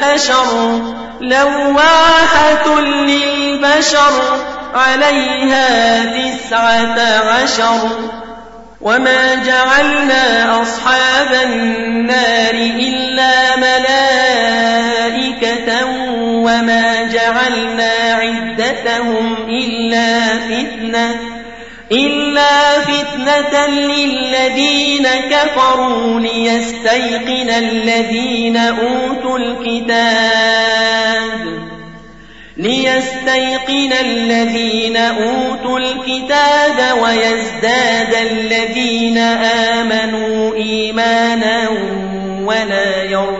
للبشر لواحة للبشر عليها تسعة عشر. وما جعلنا أصحاب النار إلا ملائكة وما جعلنا عدتهم إلا فتنة إلا فتنة للذين كفروا ليستيقن الذين أوتوا الكتاب. ليستيقن الذين أوتوا الكتاب ويزداد الذين آمنوا إيمانا ولا يرتاب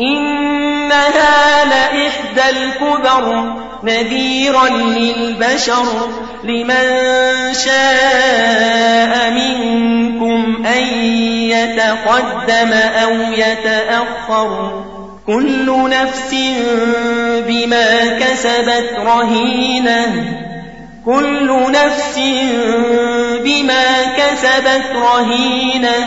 إنها لإحدى الكبر نذيرا للبشر لمن شاء منكم أن يتقدم أو يتأخر. كل نفس بما كسبت رهينة. كل نفس بما كسبت رهينة.